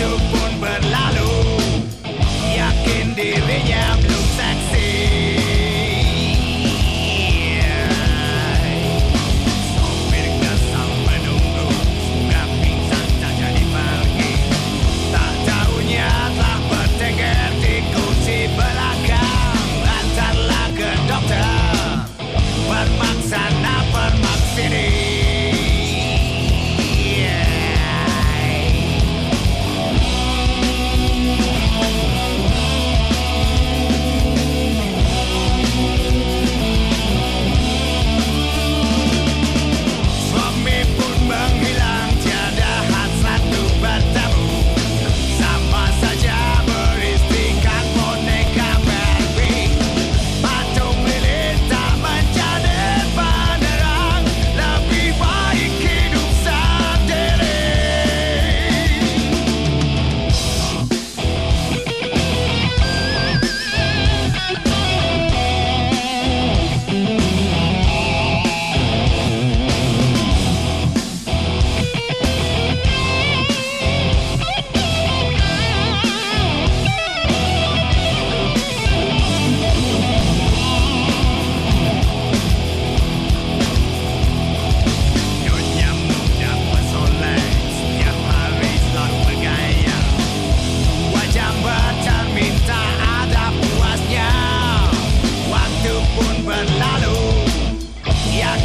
no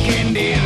candy.